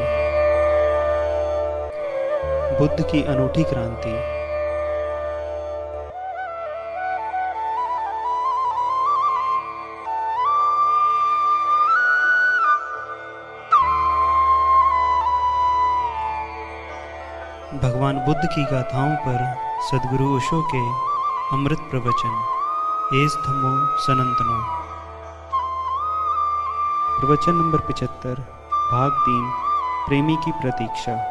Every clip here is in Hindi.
क्रांति। बुद्ध की अनूठी क्रांति। भगवान बुद्ध की गाथाओं पर सदगुरु ओशो के अमृत प्रवचन। एस धमो सनंतनो। प्रवचन नंबर पिचहत्तर, भाग तीन। प्रेमी की प्रतीक्षा।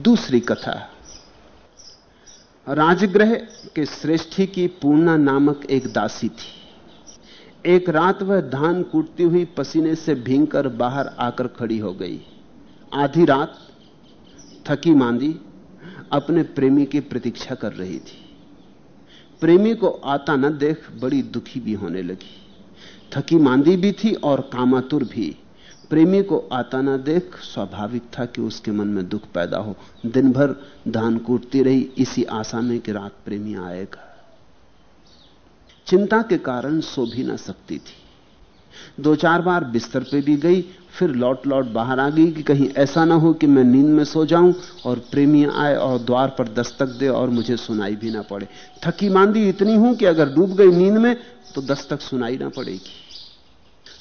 दूसरी कथा। राजग्रह के श्रेष्ठी की पूर्णा नामक एक दासी थी। एक रात वह धान कूटती हुई पसीने से भींगकर बाहर आकर खड़ी हो गई। आधी रात थकी मांदी अपने प्रेमी की प्रतीक्षा कर रही थी। प्रेमी को आता न देख बड़ी दुखी भी होने लगी। थकी मांदी भी थी और कामातुर भी। प्रेमी को आता ना देख स्वाभाविक था कि उसके मन में दुख पैदा हो। दिन भर धान कूटती रही, इसी आशा में कि रात प्रेमी आएगा। चिंता के कारण सो भी ना सकती थी। दो चार बार बिस्तर पे भी गई, फिर लौट लौट बाहर आ गई कि कहीं ऐसा ना हो कि मैं नींद में सो जाऊँ और प्रेमी आए और द्वार पर दस्तक दे और मुझे सुनाई भी ना पड़े। थकी मांदी इतनी हूँ कि अगर डूब गई नींद में तो दस्तक सुनाई ना पड़ेगी।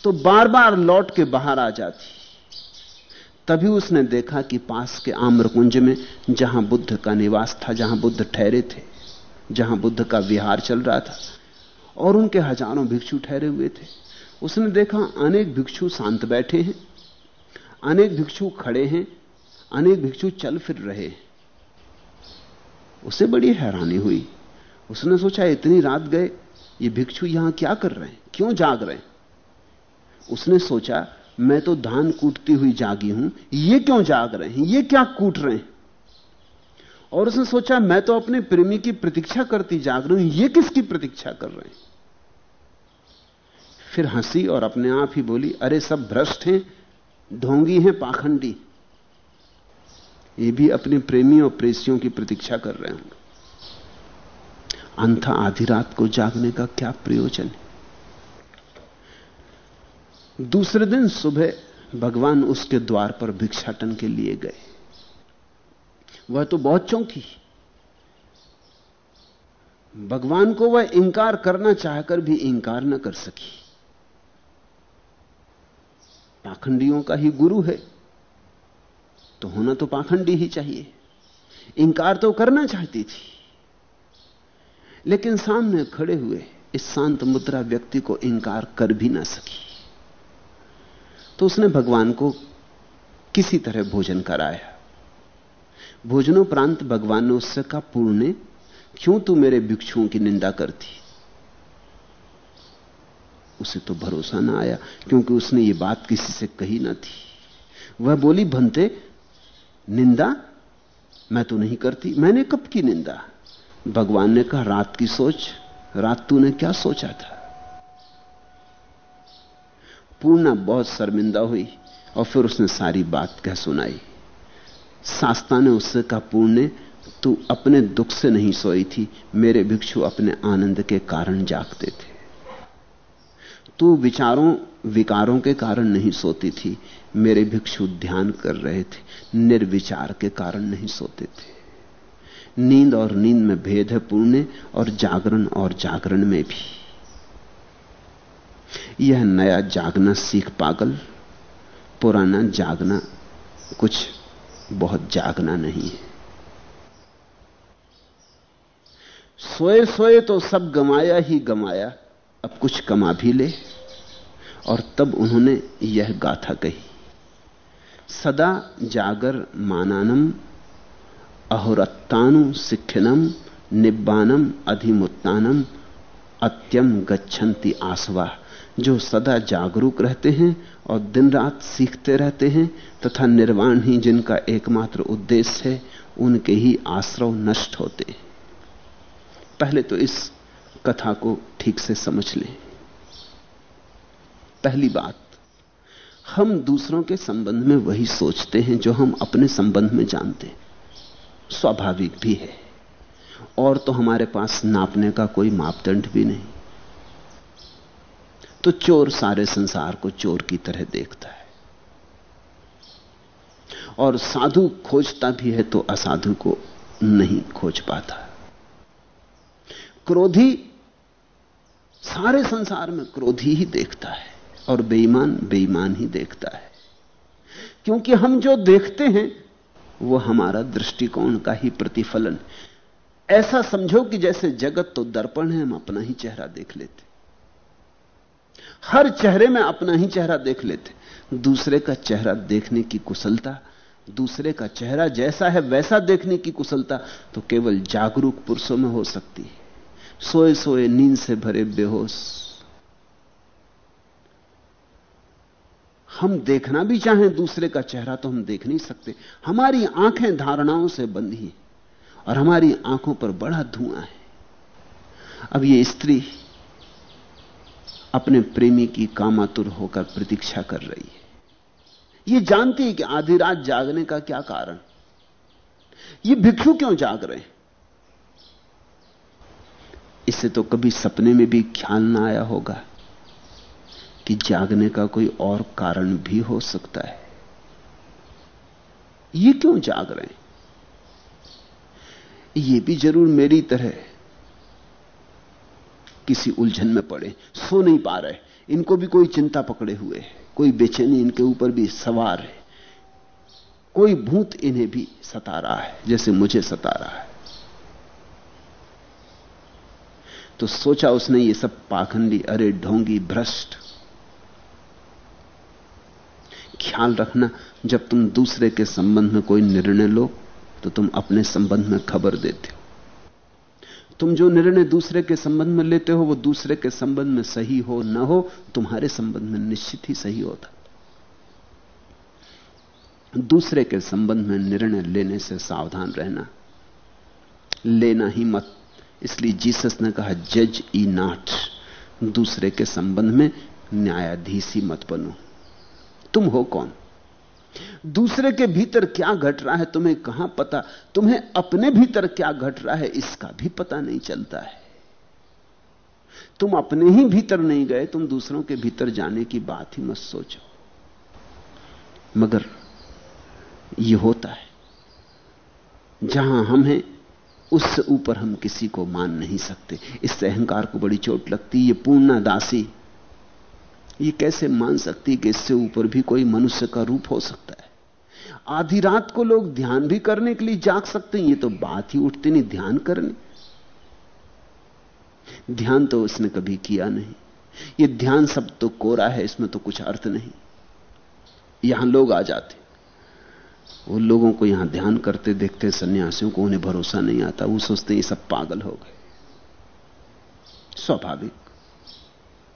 तो बार बार लौट के बाहर आ जाती। तभी उसने देखा कि पास के आम्रकुंज में, जहाँ बुद्ध का निवास था, जहाँ बुद्ध ठहरे थे, जहाँ बुद्ध का विहार चल रहा था, और उनके हज़ारों भिक्षु ठहरे हुए थे। उसने देखा अनेक भिक्षु शांत बैठे हैं, अनेक भिक्षु खड़े हैं, अनेक भिक्षु चल फिर रहे हैं। उसे बड़ी हैरानी हुई। उसने सोचा, इतनी रात गए, ये भिक्षु यहाँ क्या कर रहे हैं? क्यों जाग रहे हैं? उसने सोचा, मैं तो धान कूटती हुई जागी हूँ, ये क्यों जाग रहे हैं? ये क्या कूट रहे हैं? और उसने सोचा, मैं तो अपने प्रेमी की प्रतीक्षा करती जाग रही हूँ, ये किसकी प्रतीक्षा कर रहे हैं? फिर हँसी और अपने आप ही बोली, अरे, सब भ्रष्ट हैं, ढोंगी हैं, पाखंडी। ये भी अपने प्रेमी और प्रेसियों की प्रतीक्षा कर रहे होंगे। अंथा आधी रात को जागने का क्या प्रयोजन है? दूसरे दिन सुबह भगवान उसके द्वार पर भिक्षाटन के लिए गए। वह तो बहुत चौंकी भगवान को वह इंकार करना चाहकर भी इंकार न कर सकी। पाखंडियों का ही गुरु है। तो होना तो पाखंडी ही चाहिए। इंकार तो करना चाहती थी। लेकिन सामने खड़े हुए इस शांत मुद्रा व्यक्ति को इंकार कर भी ना सकी। तो उसने भगवान को किसी तरह भोजन कराया। भोजनोपरांत भगवान ने उससे कहा, पूर्ण, क्यों तू मेरे भिक्षुओं की निंदा करती? उसे तो भरोसा ना आया, क्योंकि उसने ये बात किसी से कही ना थी। वह बोली, भंते, निंदा मैं तो नहीं करती। मैंने कब की निंदा? भगवान ने कहा, रात की सोच, रात तूने क्या सोचा था? पूर्णा बहुत शर्मिंदा हुई और फिर उसने सारी बात कह सुनाई। सास्ता ने उससे कहा, पूर्ण, तू अपने दुख से नहीं सोई थी, मेरे भिक्षु अपने आनंद के कारण जागते थे। तू विचारों, विकारों के कारण नहीं सोती थी। मेरे भिक्षु ध्यान कर रहे थे, निर्विचार के कारण नहीं सोते थे। नींद और नींद में भेद है पूर्ण और जागरण और जागरण में भी। यह नया जागना सीख पागल, पुराना जागना कुछ बहुत जागना नहीं है। सोए सोए तो सब गमाया ही गमाया अब कुछ कमा भी ले और तब उन्होंने यह गाथा कही। सदा जागर मानानम, अहोरत्तानु सिखनम निब्बानम अधिमुत्तानम, अत्यम गच्छन्ति आसवा। जो सदा जागरूक रहते हैं और दिन रात सीखते रहते हैं तथा निर्वाण ही जिनका एकमात्र उद्देश्य है, उनके ही आश्रव नष्ट होते हैं। पहले तो इस कथा को ठीक से समझ लें। पहली बात, हम दूसरों के संबंध में वही सोचते हैं जो हम अपने संबंध में जानते हैं। स्वाभाविक भी है। और तो हमारे पास नापने का कोई मापदंड भी नहीं। तो चोर सारे संसार को चोर की तरह देखता है। और साधु खोजता भी है तो असाधु को नहीं खोज पाता। क्रोधी सारे संसार में क्रोधी ही देखता है और बेईमान बेईमान ही देखता है। क्योंकि हम जो देखते हैं, वो हमारा दृष्टिकोण का ही प्रतिफलन। ऐसा समझो कि जैसे जगत तो दर्पण है, हम अपना ही चेहरा देख लेते। हर चेहरे में अपना ही चेहरा देख लेते। दूसरे का चेहरा देखने की कुशलता, दूसरे का चेहरा जैसा है वैसा देखने की कुशलता तो केवल जागरूक पुरुषों में हो सकती है। सोए सोए नींद से भरे बेहोश। हम देखना भी चाहें दूसरे का चेहरा तो हम देख नहीं सकते। हमारी आँखें धारणाओं से बंधी हैं और हमारी आँखों पर बड़ा धुआँ है। अब ये स्त्री अपने प्रेमी की कामातुर होकर प्रतीक्षा कर रही है। ये जानती है कि आधी रात जागने का क्या कारण। ये भिक्षु क्यों जाग रहे हैं? इसे तो कभी सपने में भी ख्याल ना आया होगा कि जागने का कोई और कारण भी हो सकता है। ये क्यों जाग रहे हैं? ये भी ज़रूर मेरी तरह किसी उलझन में पड़े, सो नहीं पा रहे। इनको भी कोई चिंता पकड़े हुए है, कोई बेचैनी इनके ऊपर भी सवार है, कोई भूत इन्हें भी सता रहा है, जैसे मुझे सता रहा है। तो सोचा उसने ये सब पाखंडी, अरे ढोंगी, भ्रष्ट। ख्याल रखना, जब तुम दूसरे के संबंध में कोई निर्णय लो तो तुम अपने संबंध में खबर देते हो। तुम जो निर्णय दूसरे के संबंध में लेते हो, वो दूसरे के संबंध में सही हो, ना हो, तुम्हारे संबंध में निश्चित ही सही होता। दूसरे के संबंध में निर्णय लेने से सावधान रहना। लेना ही मत। इसलिए जीसस ने कहा जज ई नाट, दूसरे के संबंध में न्यायाधीश ही मत बनो। तुम हो कौन? दूसरे के भीतर क्या घट रहा है तुम्हें कहाँ पता? तुम्हें अपने भीतर क्या घट रहा है इसका भी पता नहीं चलता है। तुम अपने ही भीतर नहीं गए, तुम दूसरों के भीतर जाने की बात ही मत सोचो। मगर यह होता है, जहाँ हम हैं उससे ऊपर हम किसी को मान नहीं सकते। इससे अहंकार को बड़ी चोट लगती, ये पूर्णा दासी। ये कैसे मान सकती कि इससे ऊपर भी कोई मनुष्य का रूप हो सकता है? आधी रात को लोग ध्यान भी करने के लिए जाग सकते हैं, ये तो बात ही उठती नहीं, ध्यान करने। ध्यान तो उसने कभी किया नहीं। ये ध्यान सब तो कोरा है, इसमें तो कुछ अर्थ नहीं। यहाँ लोग आ जाते वो लोगों को यहाँ ध्यान करते देखते सन्यासियों को उन्हें भरोसा नहीं आता, वो सोचते ये सब पागल हो गए। स्वाभाविक।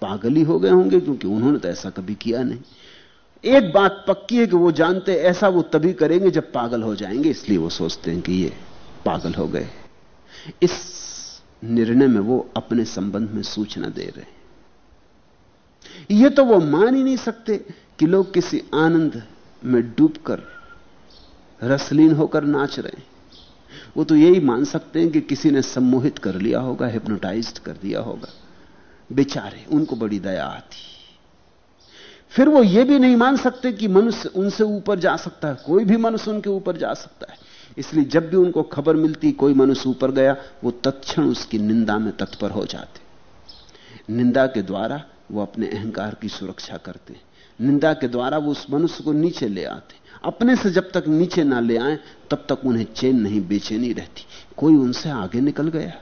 पागल ही हो गए होंगे क्योंकि उन्होंने तो ऐसा कभी किया नहीं। एक बात पक्की है कि वो जानते, ऐसा वो तभी करेंगे जब पागल हो जाएँगे, इसलिए वो सोचते हैं कि ये पागल हो गए। इस निर्णय में वो अपने संबंध में सूचना दे रहे हैं। ये तो वो मान ही नहीं सकते कि लोग किसी आनंद में डूबकर रसलीन होकर नाच रहे हैं। वो तो यही मान सकते हैं कि किसी ने सम्मोहित कर लिया होगा हिप्नोटाइज कर दिया होगा। बेचारे, उनको बड़ी दया आती। फिर वो ये भी नहीं मान सकते कि मनुष्य उनसे ऊपर जा सकता है, कोई भी मनुष्य उनके ऊपर जा सकता है। इसलिए जब भी उनको खबर मिलती, कोई मनुष्य ऊपर गया, वो तत्क्षण उसकी निंदा में तत्पर हो जाते। निंदा के द्वारा वो अपने अहंकार की सुरक्षा करते। निंदा के द्वारा वो उस मनुष्य को नीचे ले आते। अपने से जब तक नीचे ना ले आए, तब तक उन्हें चैन नहीं, बेचैनी रहती। कोई उनसे आगे निकल गया?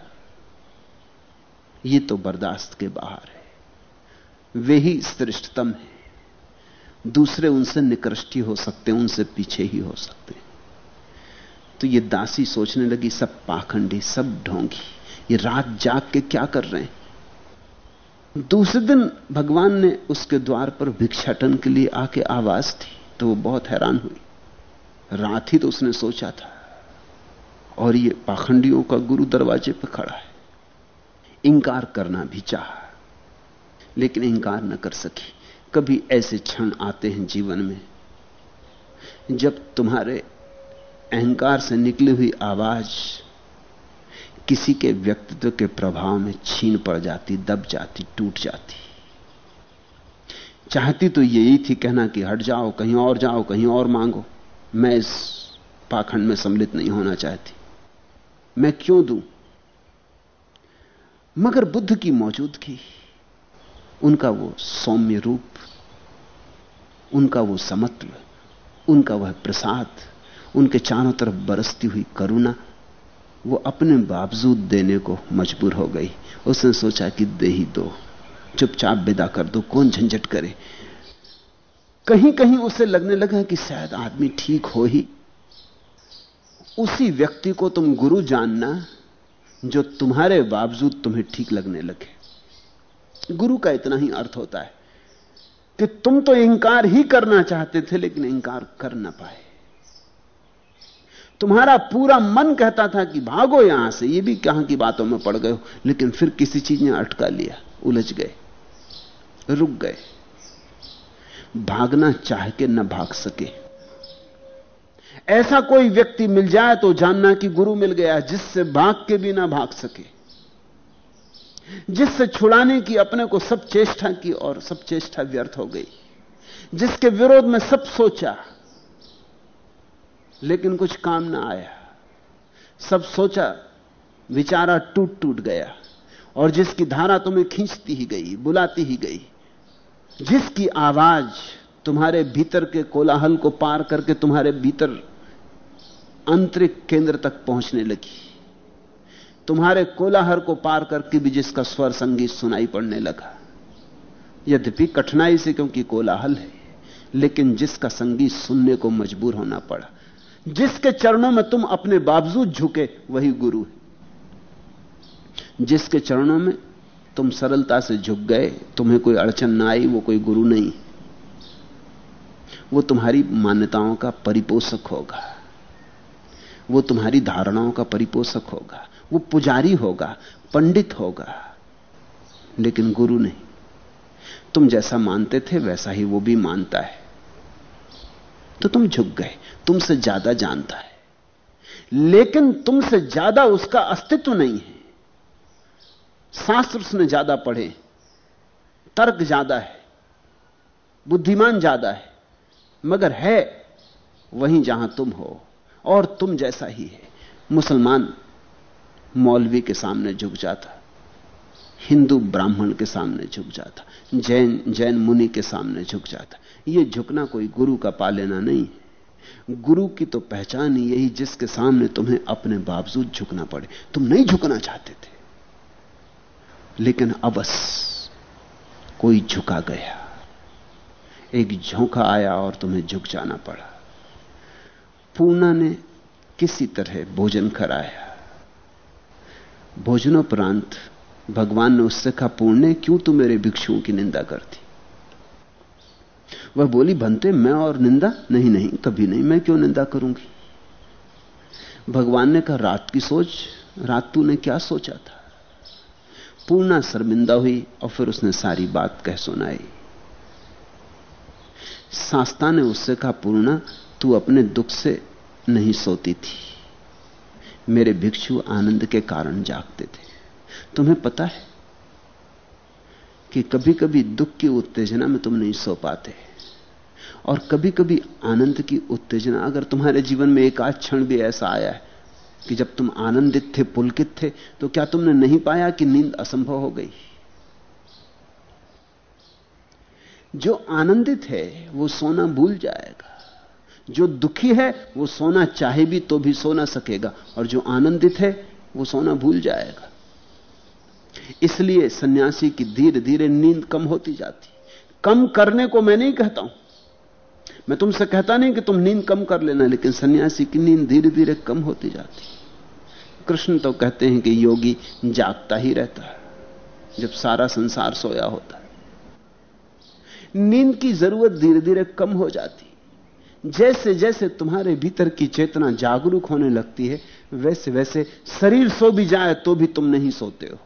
ये तो बर्दाश्त के बाहर है। वे ही श्रेष्ठतम है। दूसरे उनसे निकृष्टी हो सकते, उनसे पीछे ही हो सकते। तो ये दासी सोचने लगी, सब पाखंडी, सब ढोंगी, ये रात जाग के क्या कर रहे हैं? दूसरे दिन भगवान ने उसके द्वार पर भिक्षाटन के लिए आके आवाज़ थी तो वो बहुत हैरान हुई। रात ही तो उसने सोचा था। और ये पाखंडियों का गुरु दरवाजे पर खड़ा है। इंकार करना भी चाहा। लेकिन इंकार न कर सकी। कभी ऐसे क्षण आते हैं जीवन में, जब तुम्हारे अहंकार से निकली हुई आवाज़ किसी के व्यक्तित्व के प्रभाव में छीन पड़ जाती, दब जाती, टूट जाती। चाहती तो यही थी कहना कि हट जाओ, कहीं और जाओ, कहीं और मांगो। मैं इस पाखंड में सम्मिलित नहीं होना चाहती। मैं क्यों दूँ? मगर बुद्ध की मौजूदगी, उनका वो सौम्य रूप, उनका वो समत्व, उनका वह प्रसाद, उनके चारों तरफ़ बरसती हुई करुणा, वो अपने बावजूद देने को मजबूर हो गई। उसने सोचा कि दे ही दो। चुपचाप विदा कर दो, कौन झंझट करे? कहीं कहीं उसे लगने लगा कि शायद आदमी ठीक हो ही। उसी व्यक्ति को तुम गुरु जानना जो तुम्हारे बावजूद तुम्हें ठीक लगने लगे। गुरु का इतना ही अर्थ होता है कि तुम तो इंकार ही करना चाहते थे, लेकिन इंकार कर ना पाए। तुम्हारा पूरा मन कहता था कि भागो यहाँ से, ये भी कहाँ की बातों में पड़ गए हो, लेकिन फिर किसी चीज़ ने अटका लिया, उलझ गए। रुक गए। भागना चाह के न भाग सके। ऐसा कोई व्यक्ति मिल जाए तो जानना कि गुरु मिल गया, जिससे भाग के भी ना भाग सके। जिससे छुड़ाने की अपने को सब चेष्टा की और सब चेष्टा व्यर्थ हो गई। जिसके विरोध में सब सोचा, लेकिन कुछ काम ना आया। सब सोचा, विचारा टूट टूट गया और जिसकी धारा तुम्हें खींचती ही गई, बुलाती ही गई। जिसकी आवाज़ तुम्हारे भीतर के कोलाहल को पार करके तुम्हारे भीतर आंतरिक केंद्र तक पहुँचने लगी। तुम्हारे कोलाहल को पार करके भी जिसका स्वर संगीत सुनाई पड़ने लगा। यद्यपि कठिनाई से क्योंकि कोलाहल है, लेकिन जिसका संगीत सुनने को मजबूर होना पड़ा, जिसके चरणों में तुम अपने बावजूद झुके, वही गुरु है। जिसके चरणों में तुम सरलता से झुक गए, तुम्हें कोई अड़चन ना आई, वो कोई गुरु नहीं। वो तुम्हारी मान्यताओं का परिपोषक होगा। वो तुम्हारी धारणाओं का परिपोषक होगा। वो पुजारी होगा, पंडित होगा, लेकिन गुरु नहीं। तुम जैसा मानते थे, वैसा ही वो भी मानता है। तो तुम झुक गए, तुमसे ज़्यादा जानता है। लेकिन तुमसे ज़्यादा उसका अस्तित्व नहीं है। शास्त्र उसने ज़्यादा पढ़े, तर्क ज़्यादा है, बुद्धिमान ज़्यादा है, मगर है वहीं जहाँ तुम हो, और तुम जैसा ही है। मुसलमान मौलवी के सामने झुक जाता, हिंदू ब्राह्मण के सामने झुक जाता, जैन जैन मुनि के सामने झुक जाता। यह झुकना कोई गुरु का पा लेना नहीं गुरु की तो पहचान यही जिसके सामने तुम्हें अपने बावजूद झुकना पड़े। तुम नहीं झुकना चाहते थे। लेकिन अबस कोई झुका गया। एक झोंका आया और तुम्हें झुक जाना पड़ा। पूर्णा ने किसी तरह भोजन कराया। भोजनोपरांत भगवान ने उससे कहा, पूर्ण, क्यों तू मेरे भिक्षुओं की निंदा करती? वह बोली, बनते, मैं और निंदा? नहीं नहीं, कभी नहीं, मैं क्यों निंदा करूँगी? भगवान ने कहा, रात की सोच, रात तूने क्या सोचा था? पूर्णा शर्मिंदा हुई और फिर उसने सारी बात कह सुनाई। शास्ता ने उससे कहा, पूर्णा, तू अपने दुख से नहीं सोती थी। मेरे भिक्षु आनंद के कारण जागते थे। तुम्हें पता है कि कभी कभी दुख की उत्तेजना में तुम नहीं सो पाते और कभी कभी आनंद की उत्तेजना, अगर तुम्हारे जीवन में एक आज क्षण भी ऐसा आया है कि जब तुम आनंदित थे, पुलकित थे तो क्या तुमने नहीं पाया कि नींद असंभव हो गई? जो आनंदित है, वो सोना भूल जाएगा। जो दुखी है, वो सोना चाहे भी तो भी सो ना सकेगा। और जो आनंदित है, वो सोना भूल जाएगा। इसलिए सन्यासी की धीरे धीरे नींद कम होती जाती। कम करने को मैं नहीं कहता हूँ। मैं तुमसे कहता नहीं कि तुम नींद कम कर लेना, लेकिन सन्यासी की नींद धीरे धीरे कम होती जाती कृष्ण तो कहते हैं कि योगी जागता ही रहता है, जब सारा संसार सोया होता है। नींद की ज़रूरत धीरे धीरे कम हो जाती जैसे जैसे तुम्हारे भीतर की चेतना जागरूक होने लगती है वैसे वैसे शरीर सो भी जाए तो भी तुम नहीं सोते हो।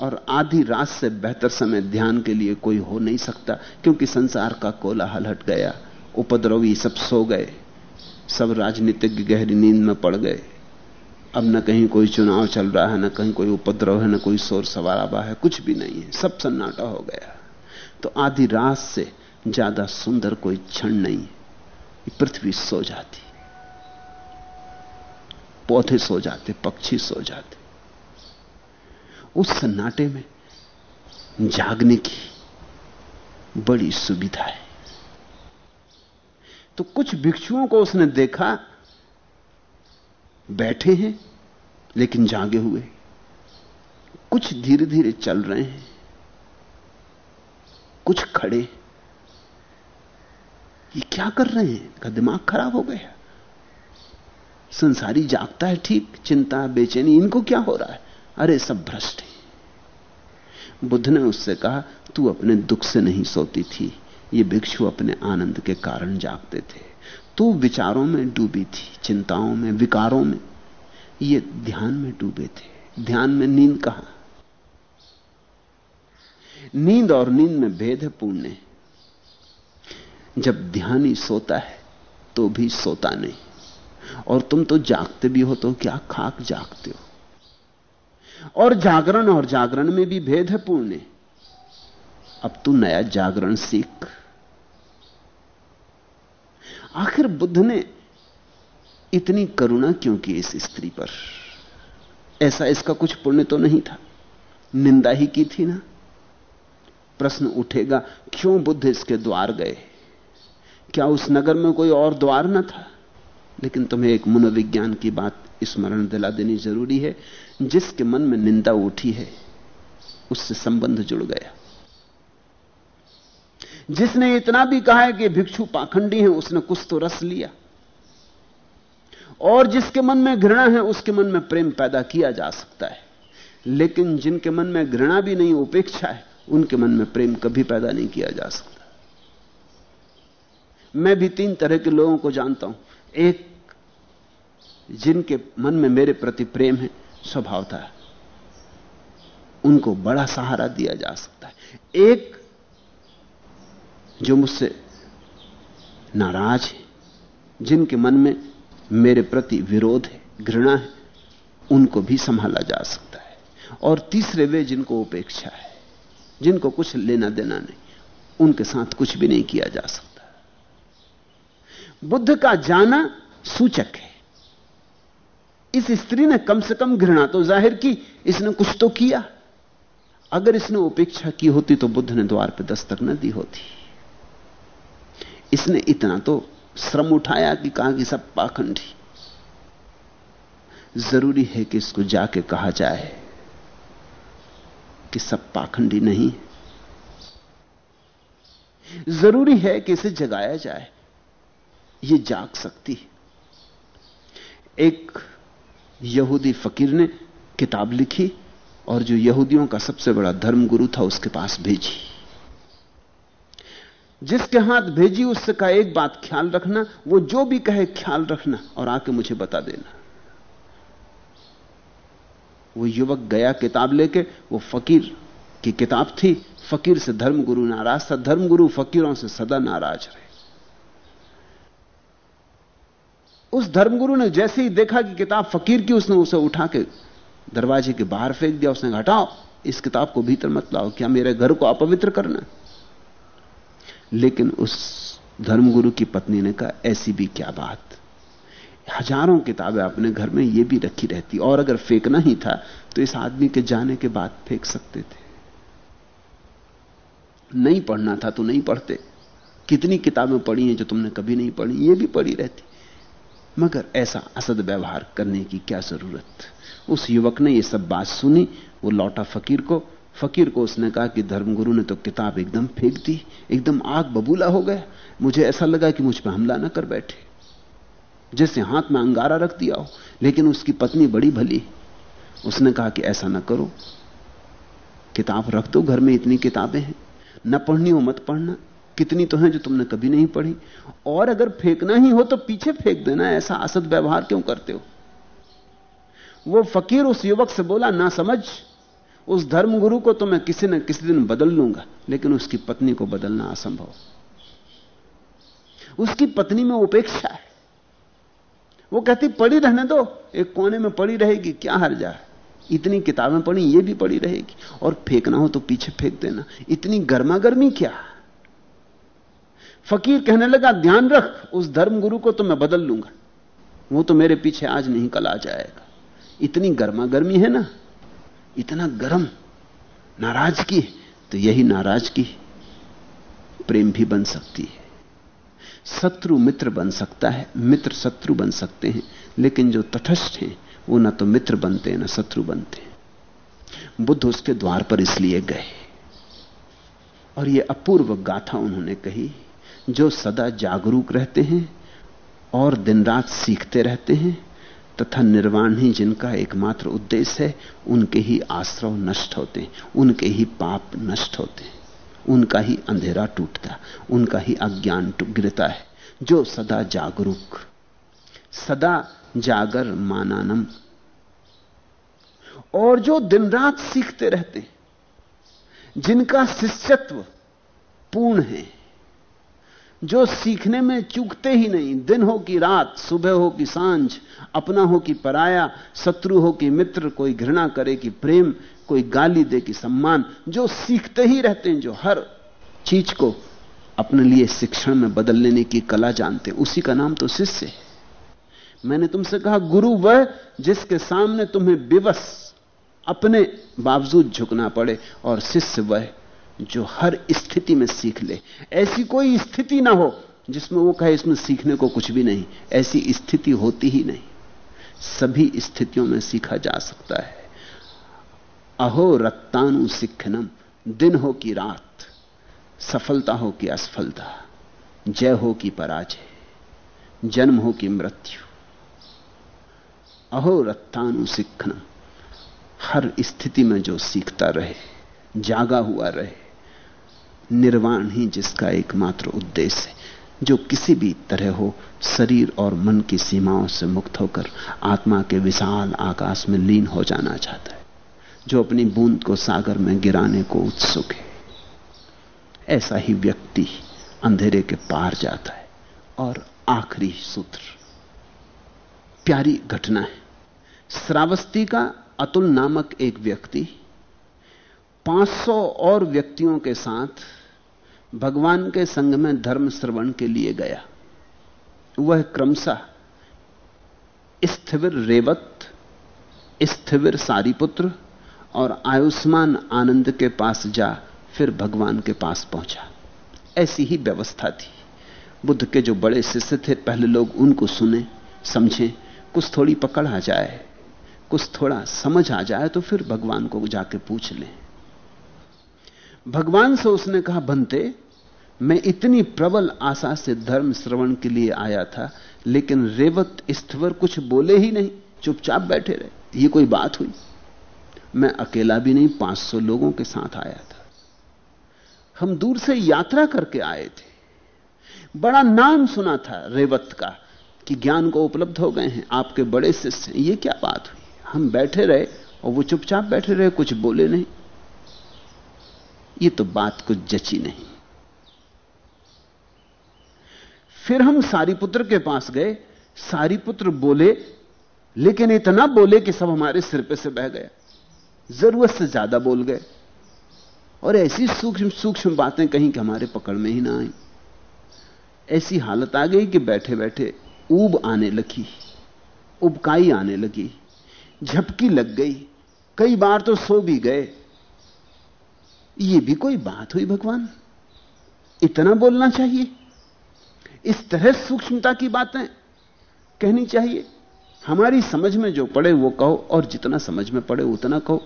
और आधी रात से बेहतर समय ध्यान के लिए कोई हो नहीं सकता, क्योंकि संसार का कोलाहल हट गया। उपद्रवी सब सो गए। सब राजनीतिक गहरी नींद में पड़ गए। अब न कहीं कोई चुनाव चल रहा है, न कहीं कोई उपद्रव है, न कोई शोर सवाराबा है, कुछ भी नहीं है। सब सन्नाटा हो गया। तो आधी रात से ज़्यादा सुंदर कोई क्षण नहीं। पृथ्वी सो जाती। पौधे सो जाते, पक्षी सो जाते। उस सन्नाटे में जागने की बड़ी सुविधा है। तो कुछ भिक्षुओं को उसने देखा, बैठे हैं, लेकिन जागे हुए कुछ धीरे धीरे चल रहे हैं, कुछ खड़े ये क्या कर रहे हैं? का दिमाग खराब हो गया। संसारी जागता है, ठीक, चिंता, बेचैनी, इनको क्या हो रहा है? अरे सब भ्रष्ट है। बुद्ध ने उससे कहा, तू अपने दुख से नहीं सोती थी। ये भिक्षु अपने आनंद के कारण जागते थे। तू विचारों में डूबी थी, चिंताओं में, विकारों में। ये ध्यान में डूबे थे। ध्यान में नींद कहा? नींद और नींद में भेद है पुण्य। जब ध्यानी सोता है तो भी सोता नहीं। और तुम तो जागते भी हो तो क्या खाक जागते हो? और जागरण और जागरण में भी भेद है पुण्य अब तू नया जागरण सीख। आखिर बुद्ध ने इतनी करुणा क्यों की इस स्त्री पर? ऐसा इसका कुछ पुण्य तो नहीं था। निंदा ही की थी ना? प्रश्न उठेगा, क्यों बुद्ध इसके द्वार गए? क्या उस नगर में कोई और द्वार न था? लेकिन तुम्हें एक मनोविज्ञान की बात स्मरण दिला देनी ज़रूरी है। जिसके मन में निंदा उठी है, उससे संबंध जुड़ गया। जिसने इतना भी कहा है कि भिक्षु पाखंडी है, उसने कुछ तो रस लिया। और जिसके मन में घृणा है, उसके मन में प्रेम पैदा किया जा सकता है। लेकिन जिनके मन में घृणा भी नहीं, उपेक्षा है, उनके मन में प्रेम कभी पैदा नहीं किया जा सकता। मैं भी तीन तरह के लोगों को जानता हूँ। एक, जिनके मन में मेरे प्रति प्रेम है स्वभाव था। उनको बड़ा सहारा दिया जा सकता है। एक जो मुझसे नाराज़ है, जिनके मन में मेरे प्रति विरोध है, घृणा है, उनको भी संभाला जा सकता है। और तीसरे वे जिनको उपेक्षा है, जिनको कुछ लेना देना नहीं, उनके साथ कुछ भी नहीं किया जा सकता। बुद्ध का जाना सूचक है। इस स्त्री ने कम से कम घृणा तो ज़ाहिर की, इसने कुछ तो किया। अगर इसने उपेक्षा की होती तो बुद्ध ने द्वार पर दस्तक न दी होती। इसने इतना तो श्रम उठाया कि कहा कि सब पाखंडी। ज़रूरी है कि इसको जाके कहा जाए कि सब पाखंडी नहीं। ज़रूरी है कि इसे जगाया जाए। ये जाग सकती। एक यहूदी फकीर ने किताब लिखी और जो यहूदियों का सबसे बड़ा धर्मगुरु था उसके पास भेजी। जिसके हाथ भेजी, उससे कहा, एक बात ख्याल रखना, वो जो भी कहे ख्याल रखना और आके मुझे बता देना। वो युवक गया किताब लेके, वो फकीर की किताब थी, फकीर से धर्मगुरु नाराज़ था, धर्मगुरु फकीरों से सदा नाराज़ रहे। उस धर्मगुरु ने जैसे ही देखा कि किताब फकीर की, उसने उसे उठा के दरवाजे के बाहर फेंक दिया, उसने हटाओ, इस किताब को भीतर मत लाओ, क्या मेरे घर को अपवित्र करना लेकिन उस धर्मगुरु की पत्नी ने कहा, ऐसी भी क्या बात? हज़ारों किताबें अपने घर में ये भी रखी रहती, और अगर फेंकना ही था तो इस आदमी के जाने के बाद फेंक सकते थे। नहीं पढ़ना था तो नहीं पढ़ते। कितनी किताबें पढ़ी हैं जो तुमने कभी नहीं पढ़ी? ये भी पढ़ी रहती। मगर ऐसा असद व्यवहार करने की क्या ज़रूरत? उस युवक ने यह सब बात सुनी, वो लौटा फकीर को। फकीर को उसने कहा कि धर्मगुरु ने तो किताब एकदम फेंक दी, एकदम आग बबूला हो गया। मुझे ऐसा लगा कि मुझ पर हमला ना कर बैठे। जैसे हाथ में अंगारा रख दिया हो, लेकिन उसकी पत्नी बड़ी भली उसने कहा कि ऐसा ना करो। किताब रख दो, घर में इतनी किताबें हैं। न पढ़नी हो मत पढ़ना। कितनी तो हैं जो तुमने कभी नहीं पढ़ी? और अगर फेंकना ही हो तो पीछे फेंक देना, ऐसा असद व्यवहार क्यों करते हो? वो फकीर उस युवक से बोला, ना समझ, उस धर्मगुरु को तो मैं किसी न किसी दिन बदल लूँगा, लेकिन उसकी पत्नी को बदलना असंभव उसकी पत्नी में उपेक्षा है। वो कहती पड़ी रहने दो, एक कोने में पड़ी रहेगी, क्या हर जाए इतनी किताबें पढ़ी, ये भी पड़ी रहेगी। और फेंकना हो तो पीछे फेंक देना। इतनी गर्मा गर्मी क्या फकीर कहने लगा, ध्यान रख, उस धर्म गुरु को तो मैं बदल लूँगा। वो तो मेरे पीछे आज नहीं कल आ जाएगा। इतनी गर्मा गर्मी है ना, इतना गर्म नाराज़गी तो यही नाराज़गी प्रेम भी बन सकती है। शत्रु मित्र बन सकता है, मित्र शत्रु बन सकते हैं, लेकिन जो तटस्थ हैं, वो ना तो मित्र बनते हैं, ना शत्रु बनते हैं। बुद्ध उसके द्वार पर इसलिए गए। और ये अपूर्व गाथा उन्होंने कही जो सदा जागरूक रहते हैं और दिन रात सीखते रहते हैं, तथा निर्वाण ही जिनका एकमात्र उद्देश्य है, उनके ही आश्रव नष्ट होते हैं, उनके ही पाप नष्ट होते हैं। उनका ही अंधेरा टूटता उनका ही अज्ञान गिरता है, जो सदा जागरूक, सदा जागर मानानम। और जो दिन रात सीखते रहते जिनका शिष्यत्व पूर्ण है जो सीखने में चूकते ही नहीं, दिन हो कि रात, सुबह हो कि साँझ, अपना हो कि पराया, शत्रु हो कि मित्र, कोई घृणा करे कि प्रेम, कोई गाली दे कि सम्मान, जो सीखते ही रहते हैं, जो हर चीज़ को अपने लिए शिक्षण में बदल लेने की कला जानते हैं, उसी का नाम तो शिष्य है। मैंने तुमसे कहा, गुरु वह जिसके सामने तुम्हें विवश अपने बावजूद झुकना पड़े और शिष्य वह जो हर स्थिति में सीख ले। ऐसी कोई स्थिति ना हो जिसमें वो कहे, इसमें सीखने को कुछ भी नहीं। ऐसी स्थिति होती ही नहीं। सभी स्थितियों में सीखा जा सकता है। अहो रत्तानु सिखनम दिन हो कि रात, सफलता हो कि असफलता, जय हो कि पराजय, जन्म हो कि मृत्यु। अहो रत्तानु सिखनम हर स्थिति में जो सीखता रहे, जागा हुआ रहे निर्वाण ही जिसका एकमात्र उद्देश्य है। जो किसी भी तरह हो, शरीर और मन की सीमाओं से मुक्त होकर आत्मा के विशाल आकाश में लीन हो जाना चाहता है, जो अपनी बूंद को सागर में गिराने को उत्सुक है। ऐसा ही व्यक्ति अंधेरे के पार जाता है और आखिरी सूत्र, प्यारी घटना है। श्रावस्ती का अतुल नामक एक व्यक्ति 500 और व्यक्तियों के साथ भगवान के संग में धर्म श्रवण के लिए गया। वह क्रमशः स्थिविर रेवत, स्थिविर सारीपुत्र और आयुष्मान आनंद के पास जा फिर भगवान के पास पहुँचा। ऐसी ही व्यवस्था थी। बुद्ध के जो बड़े शिष्य थे, पहले लोग उनको सुने, समझें, कुछ थोड़ी पकड़ आ जाए, कुछ थोड़ा समझ आ जाए तो फिर भगवान को जाके पूछ लें। भगवान से उसने कहा बनते मैं इतनी प्रबल आशा से धर्म श्रवण के लिए आया था, लेकिन रेवत स्थवर कुछ बोले ही नहीं, चुपचाप बैठे रहे। ये कोई बात हुई? मैं अकेला भी नहीं 500 लोगों के साथ आया था। हम दूर से यात्रा करके आए थे। बड़ा नाम सुना था रेवत का, कि ज्ञान को उपलब्ध हो गए हैं, आपके बड़े शिष्य ये क्या बात हुई? हम बैठे रहे और वो चुपचाप बैठे रहे, कुछ बोले नहीं। ये तो बात कुछ जची नहीं। फिर हम सारीपुत्र के पास गए। सारीपुत्र बोले, लेकिन इतना बोले कि सब हमारे सिर पे से बह गया ज़रूरत से ज़्यादा बोल गए। और ऐसी सूक्ष्म सूक्ष्म बातें कहीं कि हमारे पकड़ में ही ना आई। ऐसी हालत आ गई कि बैठे बैठे ऊब आने लगी, उबकाई आने लगी, झपकी लग गई। कई बार तो सो भी गए। ये भी कोई बात हुई भगवान? इतना बोलना चाहिए। इस तरह सूक्ष्मता की बातें कहनी चाहिए। हमारी समझ में जो पड़े वो कहो और जितना समझ में पड़े उतना कहो।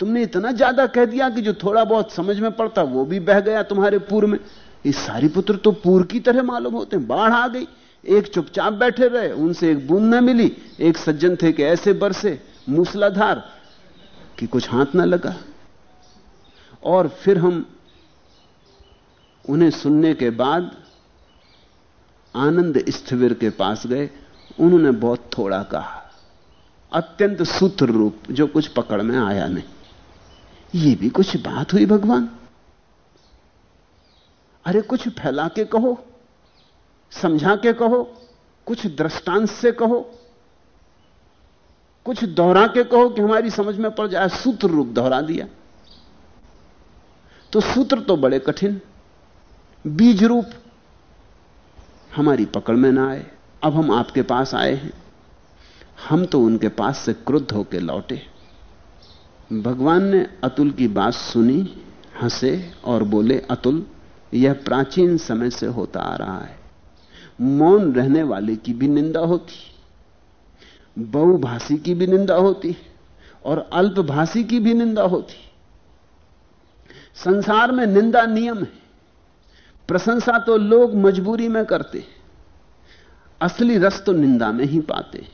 तुमने इतना ज़्यादा कह दिया कि जो थोड़ा बहुत समझ में पड़ता वो भी बह गया तुम्हारे पूर में। ये सारी पुत्र तो पूर की तरह मालूम होते हैं। बाढ़ आ गई। एक चुपचाप बैठे रहे। उनसे एक बूंद न मिली। एक सज्जन थे कि ऐसे बरसे। मूसलाधार कि कुछ हाथ ना लगा। और फिर हम उन्हें सुनने के बाद आनंद स्थविर के पास गए। उन्होंने बहुत थोड़ा कहा। अत्यंत सूत्र रूप, जो कुछ पकड़ में आया नहीं। ये भी कुछ बात हुई भगवान? अरे कुछ फैला के कहो, समझा के कहो, कुछ दृष्टांत से कहो, कुछ दोहरा के कहो कि हमारी समझ में पड़ जाए, सूत्र रूप दोहरा दिया। तो सूत्र तो बड़े कठिन। बीज रूप हमारी पकड़ में ना आए। अब हम आपके पास आए हैं। हम तो उनके पास से क्रुद्ध होकर लौटे। भगवान ने अतुल की बात सुनी, हंसे और बोले, अतुल, यह प्राचीन समय से होता आ रहा है। मौन रहने वाले की भी निंदा होती, बहुभाषी की भी निंदा होती और अल्पभाषी की भी निंदा होती। संसार में निंदा नियम है। प्रशंसा तो लोग मजबूरी में करते असली रस तो निंदा में ही पाते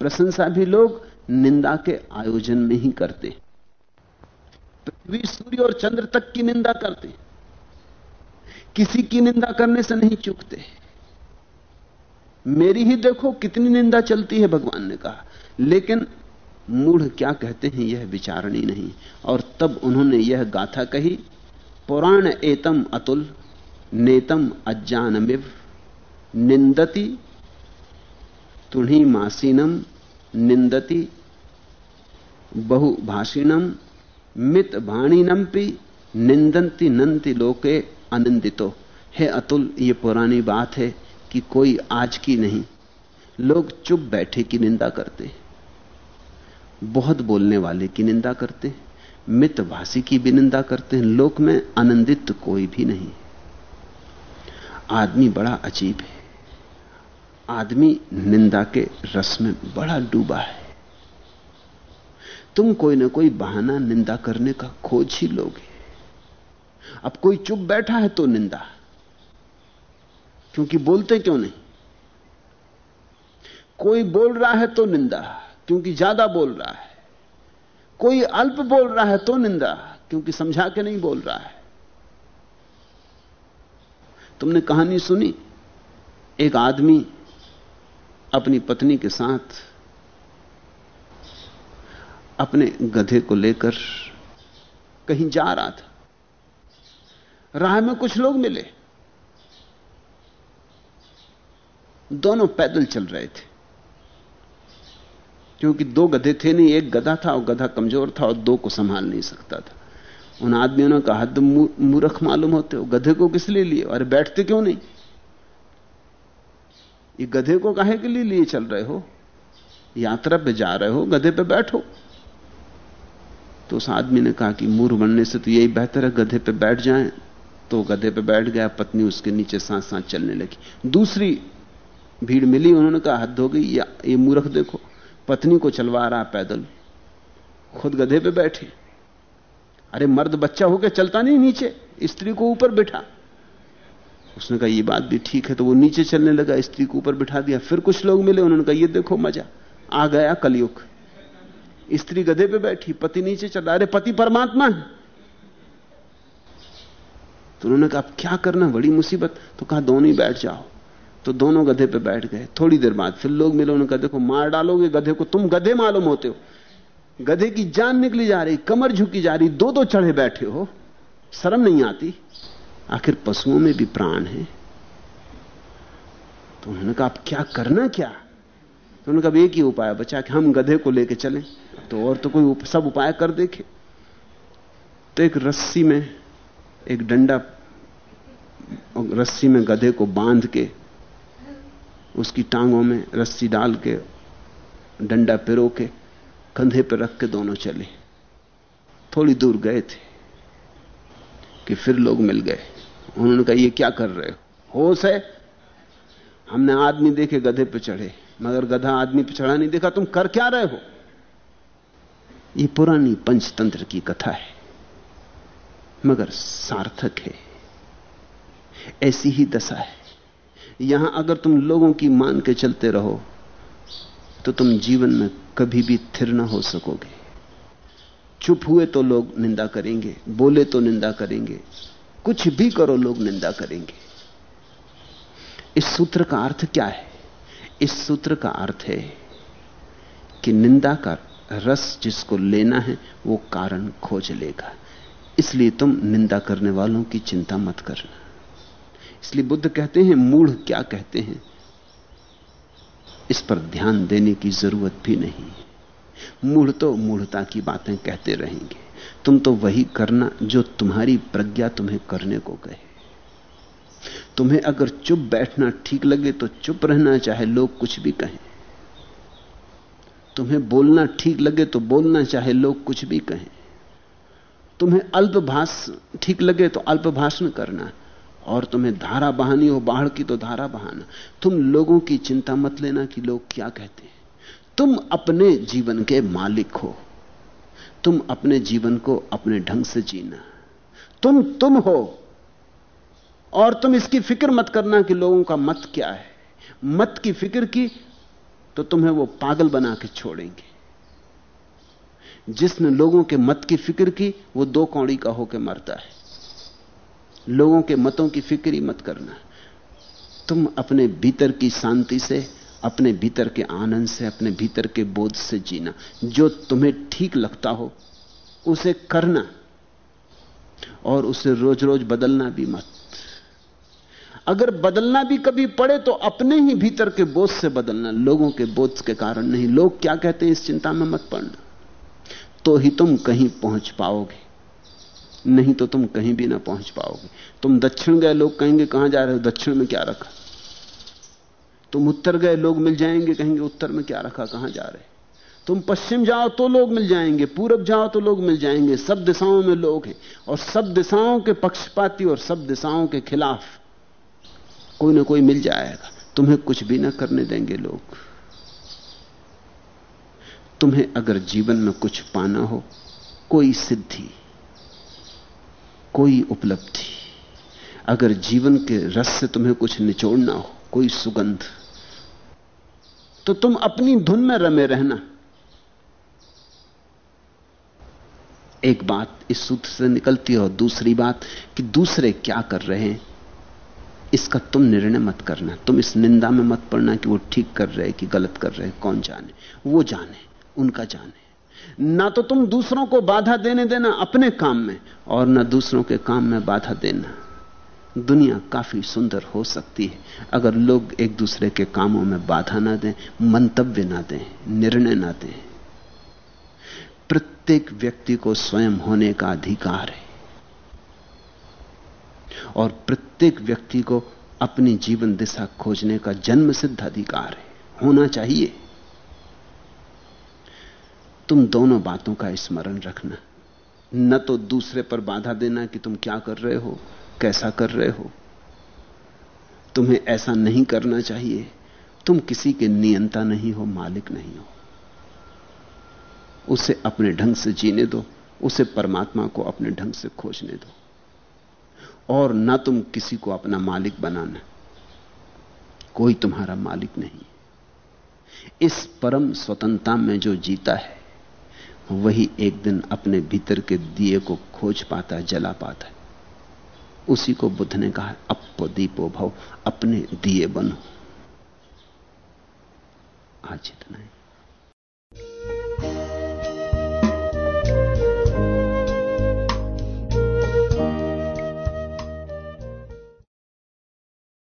प्रशंसा भी लोग निंदा के आयोजन में ही करते पृथ्वी, सूर्य और चंद्र तक की निंदा करते किसी की निंदा करने से नहीं चूकते मेरी ही देखो कितनी निंदा चलती है, भगवान ने कहा। लेकिन मूढ़ क्या कहते हैं यह विचारणी नहीं। और तब उन्होंने यह गाथा कही, पुराण एतम अतुल, नेतम अज्ञानमिव, निंदति तुणी मासीनम, निंदति बहुभाषिणम, मित भाणीनम पी निंदंती नंति लोके आनंदितो है अतुल, ये पुरानी बात है कि कोई आज की नहीं। लोग चुप बैठे की निंदा करते बहुत बोलने वाले की निंदा करते हैं मितभाषी की भी निंदा करते हैं, लोक में आनंदित कोई भी नहीं। आदमी बड़ा अजीब है। आदमी निंदा के रस में बड़ा डूबा है। तुम कोई ना कोई बहाना निंदा करने का खोज ही लोगे। अब कोई चुप बैठा है तो निंदा। क्योंकि बोलते क्यों नहीं? कोई बोल रहा है तो निंदा। क्योंकि ज़्यादा बोल रहा है। कोई अल्प बोल रहा है तो निंदा, क्योंकि समझा के नहीं बोल रहा है। तुमने कहानी सुनी? एक आदमी अपनी पत्नी के साथ अपने गधे को लेकर कहीं जा रहा था। राह में कुछ लोग मिले। दोनों पैदल चल रहे थे। क्योंकि दो गधे थे नहीं, एक गधा था और गधा कमज़ोर था और दो को संभाल नहीं सकता था। उन आदमियों ने कहा हद मूर्ख मालूम होते हो, गधे को किस लिए लिए अरे बैठते क्यों नहीं? ये गधे को काहे के लिए लिए चल रहे हो? यात्रा पे जा रहे हो, गधे पे बैठो। तो उस आदमी ने कहा कि मूर्ख बनने से तो यही बेहतर है, गधे पे बैठ जाएँ। तो गधे पे बैठ गया, पत्नी उसके नीचे सांस सांस चलने लगी। दूसरी भीड़ मिली, उन्होंने कहा, हद हो गई या मूर्ख देखो। पत्नी को चलवा रहा पैदल। खुद गधे पे बैठे। अरे मर्द बच्चा होकर चलता नहीं नीचे, स्त्री को ऊपर बैठा। उसने कहा, ये बात भी ठीक है। तो वो नीचे चलने लगा, स्त्री को ऊपर बिठा दिया। फिर कुछ लोग मिले, उन्होंने कहा, ये देखो मज़ा, आ गया कलयुग। स्त्री गधे पे बैठी, पति नीचे चल अरे पति परमात्मा है। तो उन्होंने कहा क्या करना, बड़ी मुसीबत। तो कहा, दोनों ही बैठ जाओ। तो दोनों गधे पे बैठ गए। थोड़ी देर बाद फिर लोग मिले उन्होंने कहा देखो मार डालोगे गधे को तुम गधे मालूम होते हो। गधे की जान निकली जा रही कमर झुकी जा रही दो दो चढ़े बैठे हो। शर्म नहीं आती। आखिर पशुओं में भी प्राण है। तो उन्होंने कहा आप क्या करना क्या? तो उन्होंने कहा एक ही उपाय बचा कि हम गधे को लेके चलें। तो और तो कोई उप, सब उपाय कर देखे। तो एक रस्सी में एक डंडा रस्सी में गधे को बाँध के उसकी टांगों में रस्सी डाल के, डंडा पिरो के कंधे पर रख के दोनों चले। थोड़ी दूर गए थे कि फिर लोग मिल गए। उन्होंने कहा, ये क्या कर रहे हो? होश है? हमने आदमी देखे गधे पे चढ़े, मगर गधा आदमी पे चढ़ा नहीं देखा। तुम कर क्या रहे हो? ये पुरानी पंचतंत्र की कथा है, मगर सार्थक है। ऐसी ही दशा है। यहाँ अगर तुम लोगों की मान के चलते रहो तो तुम जीवन में कभी भी थिर ना हो सकोगे। चुप हुए तो लोग निंदा करेंगे, बोले तो निंदा करेंगे, कुछ भी करो लोग निंदा करेंगे। इस सूत्र का अर्थ क्या है? इस सूत्र का अर्थ है कि निंदा का रस जिसको लेना है, वो कारण खोज लेगा। इसलिए तुम निंदा करने वालों की चिंता मत करना। इसलिए बुद्ध कहते हैं, मूढ़ क्या कहते हैं? इस पर ध्यान देने की ज़रूरत भी नहीं मूढ़ तो मूढ़ता की बातें कहते रहेंगे। तुम तो वही करना जो तुम्हारी प्रज्ञा तुम्हें करने को कहे। तुम्हें अगर चुप बैठना ठीक लगे तो चुप रहना, चाहे लोग कुछ भी कहें। तुम्हें बोलना ठीक लगे तो बोलना, चाहे लोग कुछ भी कहें। तुम्हें अल्पभाष ठीक लगे तो अल्पभाषण करना। और तुम्हें धारा बहानी हो बाढ़ की तो धारा बहाना। तुम लोगों की चिंता मत लेना कि लोग क्या कहते हैं। तुम अपने जीवन के मालिक हो। तुम अपने जीवन को अपने ढंग से जीना। तुम तुम हो। और तुम इसकी फ़िक्र मत करना कि लोगों का मत क्या है। मत की फ़िक्र की तो तुम्हें वो पागल बना के छोड़ेंगे। जिसने लोगों के मत की फ़िक्र की, वो दो कौड़ी का होकर मरता है। लोगों के मतों की फ़िक्र ही मत करना। तुम अपने भीतर की शांति से, अपने भीतर के आनंद से, अपने भीतर के बोध से जीना। जो तुम्हें ठीक लगता हो, उसे करना और उसे रोज रोज बदलना भी मत। अगर बदलना भी कभी पड़े तो अपने ही भीतर के बोध से बदलना, लोगों के बोध के कारण नहीं। लोग क्या कहते हैं, इस चिंता में मत पड़ना। तो ही तुम कहीं पहुँच पाओगे। नहीं तो तुम कहीं भी ना पहुँच पाओगे। तुम दक्षिण गए लोग कहेंगे, कहाँ जा रहे हो? दक्षिण में क्या रखा? तुम उत्तर गए लोग मिल जाएँगे, कहेंगे, उत्तर में क्या रखा? कहाँ जा रहे? तुम पश्चिम जाओ तो लोग मिल जाएँगे, पूरब जाओ तो लोग मिल जाएँगे, सब दिशाओं में लोग हैं। और सब दिशाओं के पक्षपाती और सब दिशाओं के खिलाफ कोई ना कोई मिल जाएगा। तुम्हें कुछ भी ना करने देंगे लोग। तुम्हें अगर जीवन में कुछ पाना हो, कोई सिद्धि कोई उपलब्धि। अगर जीवन के रस से तुम्हें कुछ निचोड़ना हो, कोई सुगंध तो तुम अपनी धुन में रमे रहना। एक बात इस सूत्र से निकलती है और दूसरी बात कि दूसरे क्या कर रहे हैं, इसका तुम निर्णय मत करना। तुम इस निंदा में मत पड़ना कि वो ठीक कर रहे कि गलत कर रहे कौन जाने। वो जाने, उनका जाने। ना तो तुम दूसरों को बाधा देने देना अपने काम में, और ना दूसरों के काम में बाधा देना। दुनिया काफ़ी सुंदर हो सकती है, अगर लोग एक दूसरे के कामों में बाधा ना दें, मंतव्य ना दें, निर्णय ना दें। प्रत्येक व्यक्ति को स्वयं होने का अधिकार है, और प्रत्येक व्यक्ति को अपनी जीवन दिशा खोजने का जन्म सिद्ध अधिकार है। होना चाहिए। तुम दोनों बातों का स्मरण रखना। न तो दूसरे पर बाधा देना कि तुम क्या कर रहे हो, कैसा कर रहे हो। तुम्हें ऐसा नहीं करना चाहिए। तुम किसी के नियंता नहीं हो, मालिक नहीं हो। उसे अपने ढंग से जीने दो, उसे परमात्मा को अपने ढंग से खोजने दो। और ना तुम किसी को अपना मालिक बनाना। कोई तुम्हारा मालिक नहीं। इस परम स्वतंत्रता में जो जीता है वही एक दिन अपने भीतर के दिए को खोज पाता है जला पाता है। उसी को बुद्ध ने कहा, अपो दीपो भव, अपने दिए बनो। आज इतना है।